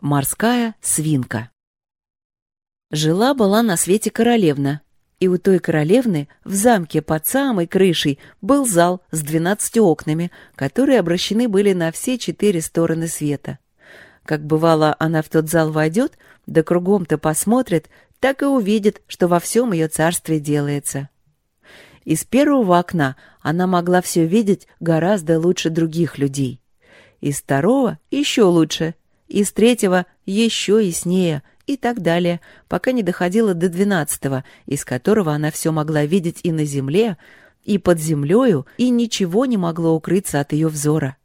Морская свинка. Жила-была на свете королевна, и у той королевны в замке под самой крышей был зал с двенадцатью окнами, которые обращены были на все четыре стороны света. Как бывало, она в тот зал войдет, да кругом-то посмотрит, так и увидит, что во всем ее царстве делается. Из первого окна она могла все видеть гораздо лучше других людей. Из второго еще лучше, из третьего еще яснее и так далее, пока не доходила до двенадцатого, из которого она все могла видеть и на земле, и под землею, и ничего не могло укрыться от ее взора.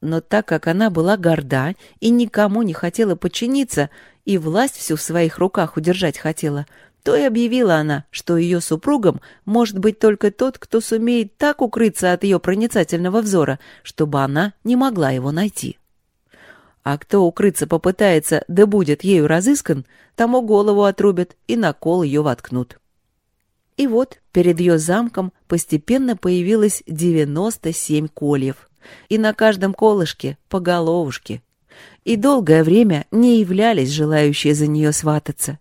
Но так как она была горда и никому не хотела подчиниться, и власть всю в своих руках удержать хотела, то и объявила она, что ее супругом может быть только тот, кто сумеет так укрыться от ее проницательного взора, чтобы она не могла его найти. А кто укрыться попытается, да будет ею разыскан, тому голову отрубят и на кол ее воткнут. И вот перед ее замком постепенно появилось девяносто семь кольев, и на каждом колышке по головушке. И долгое время не являлись желающие за нее свататься.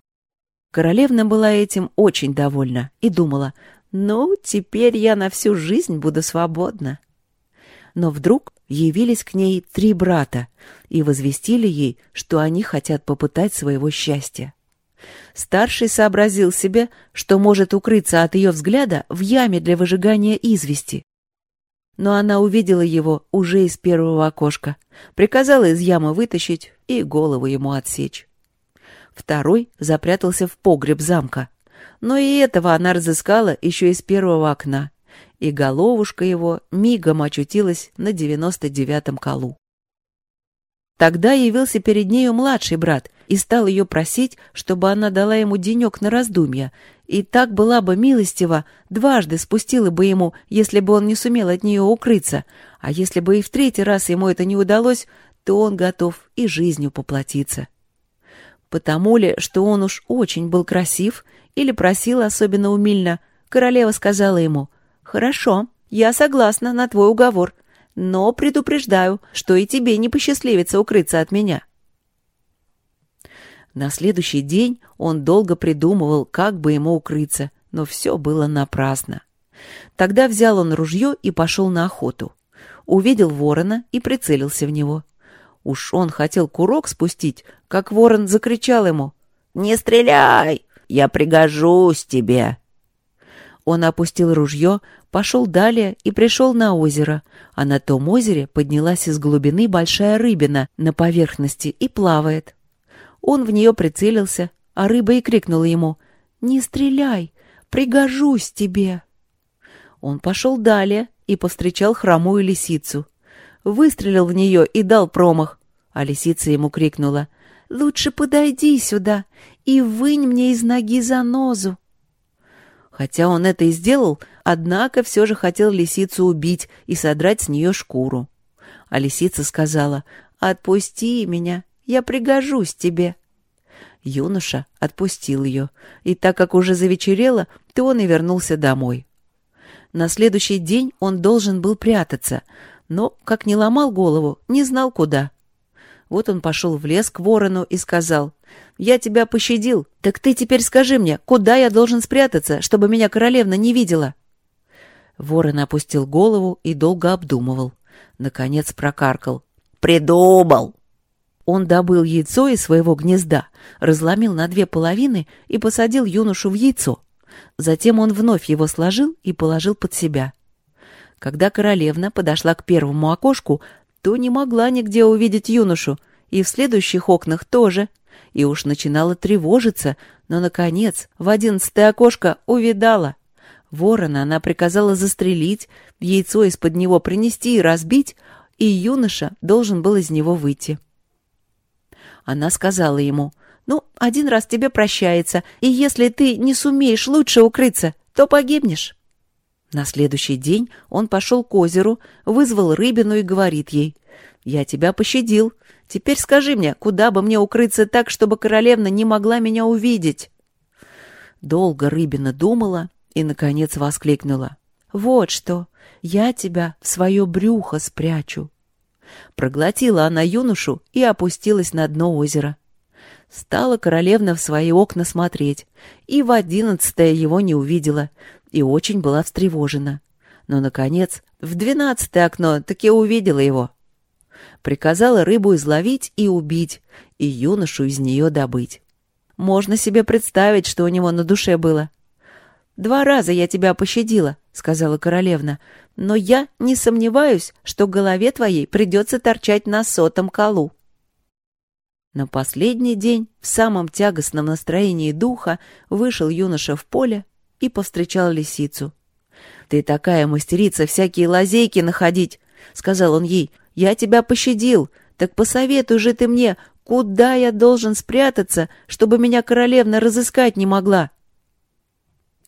Королевна была этим очень довольна и думала, ну, теперь я на всю жизнь буду свободна. Но вдруг явились к ней три брата и возвестили ей, что они хотят попытать своего счастья. Старший сообразил себе, что может укрыться от ее взгляда в яме для выжигания извести. Но она увидела его уже из первого окошка, приказала из ямы вытащить и голову ему отсечь. Второй запрятался в погреб замка, но и этого она разыскала еще из первого окна и головушка его мигом очутилась на девяносто девятом колу. Тогда явился перед нею младший брат и стал ее просить, чтобы она дала ему денек на раздумья, и так была бы милостива, дважды спустила бы ему, если бы он не сумел от нее укрыться, а если бы и в третий раз ему это не удалось, то он готов и жизнью поплатиться. Потому ли, что он уж очень был красив или просил особенно умильно, королева сказала ему — «Хорошо, я согласна на твой уговор, но предупреждаю, что и тебе не посчастливится укрыться от меня». На следующий день он долго придумывал, как бы ему укрыться, но все было напрасно. Тогда взял он ружье и пошел на охоту. Увидел ворона и прицелился в него. Уж он хотел курок спустить, как ворон закричал ему «Не стреляй! Я пригожусь тебе!» Он опустил ружье, пошел далее и пришел на озеро, а на том озере поднялась из глубины большая рыбина на поверхности и плавает. Он в нее прицелился, а рыба и крикнула ему «Не стреляй, пригожусь тебе!» Он пошел далее и повстречал хромую лисицу. Выстрелил в нее и дал промах, а лисица ему крикнула «Лучше подойди сюда и вынь мне из ноги занозу!» Хотя он это и сделал, однако все же хотел лисицу убить и содрать с нее шкуру. А лисица сказала, «Отпусти меня, я пригожусь тебе». Юноша отпустил ее, и так как уже завечерело, то он и вернулся домой. На следующий день он должен был прятаться, но, как не ломал голову, не знал куда. Вот он пошел в лес к ворону и сказал, я тебя пощадил. Так ты теперь скажи мне, куда я должен спрятаться, чтобы меня королевна не видела?» Ворон опустил голову и долго обдумывал. Наконец прокаркал. «Придумал!» Он добыл яйцо из своего гнезда, разломил на две половины и посадил юношу в яйцо. Затем он вновь его сложил и положил под себя. Когда королевна подошла к первому окошку, то не могла нигде увидеть юношу, и в следующих окнах тоже — и уж начинала тревожиться, но, наконец, в одиннадцатое окошко увидала. Ворона она приказала застрелить, яйцо из-под него принести и разбить, и юноша должен был из него выйти. Она сказала ему, «Ну, один раз тебе прощается, и если ты не сумеешь лучше укрыться, то погибнешь». На следующий день он пошел к озеру, вызвал рыбину и говорит ей, «Я тебя пощадил, Теперь скажи мне, куда бы мне укрыться так, чтобы королевна не могла меня увидеть?» Долго рыбина думала и, наконец, воскликнула. «Вот что! Я тебя в свое брюхо спрячу!» Проглотила она юношу и опустилась на дно озера. Стала королевна в свои окна смотреть, и в одиннадцатое его не увидела, и очень была встревожена. Но, наконец, в двенадцатое окно таки увидела его. Приказала рыбу изловить и убить, и юношу из нее добыть. Можно себе представить, что у него на душе было. «Два раза я тебя пощадила», — сказала королевна, «но я не сомневаюсь, что голове твоей придется торчать на сотом колу». На последний день, в самом тягостном настроении духа, вышел юноша в поле и повстречал лисицу. «Ты такая мастерица всякие лазейки находить!» — сказал он ей. «Я тебя пощадил, так посоветуй же ты мне, куда я должен спрятаться, чтобы меня королевна разыскать не могла?»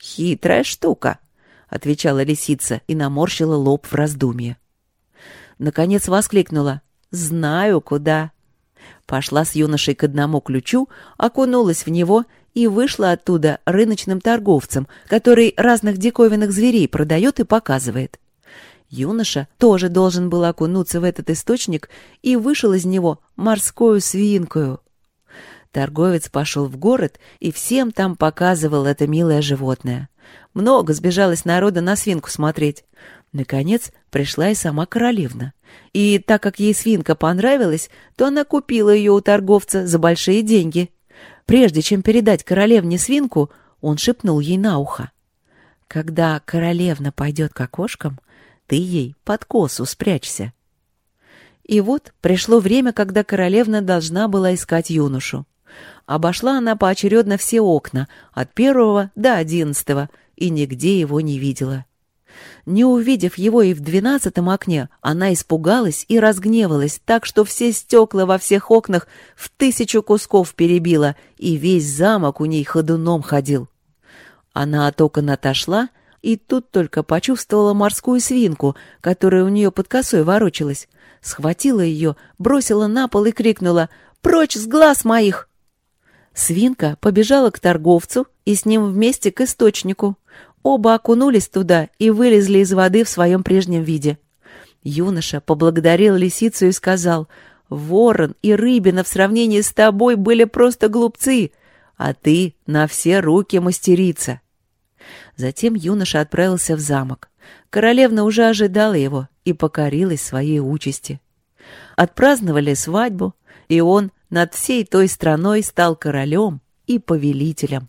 «Хитрая штука», — отвечала лисица и наморщила лоб в раздумье. Наконец воскликнула. «Знаю, куда». Пошла с юношей к одному ключу, окунулась в него и вышла оттуда рыночным торговцем, который разных диковинных зверей продает и показывает. Юноша тоже должен был окунуться в этот источник и вышел из него морскую свинкою. Торговец пошел в город и всем там показывал это милое животное. Много сбежалось народа на свинку смотреть. Наконец пришла и сама королевна. И так как ей свинка понравилась, то она купила ее у торговца за большие деньги. Прежде чем передать королевне свинку, он шепнул ей на ухо. «Когда королевна пойдет к окошкам, ты ей под косу спрячься». И вот пришло время, когда королевна должна была искать юношу. Обошла она поочередно все окна, от первого до одиннадцатого, и нигде его не видела. Не увидев его и в двенадцатом окне, она испугалась и разгневалась так, что все стекла во всех окнах в тысячу кусков перебила, и весь замок у ней ходуном ходил. Она от окон отошла, и тут только почувствовала морскую свинку, которая у нее под косой ворочалась. Схватила ее, бросила на пол и крикнула «Прочь с глаз моих!» Свинка побежала к торговцу и с ним вместе к источнику. Оба окунулись туда и вылезли из воды в своем прежнем виде. Юноша поблагодарил лисицу и сказал, «Ворон и рыбина в сравнении с тобой были просто глупцы, а ты на все руки мастерица». Затем юноша отправился в замок. Королевна уже ожидала его и покорилась своей участи. Отпраздновали свадьбу, и он над всей той страной стал королем и повелителем.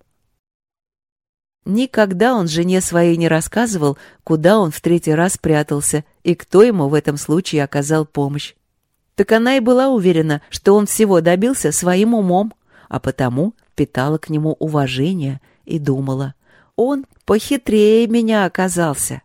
Никогда он жене своей не рассказывал, куда он в третий раз прятался и кто ему в этом случае оказал помощь. Так она и была уверена, что он всего добился своим умом, а потому питала к нему уважение и думала, он похитрее меня оказался.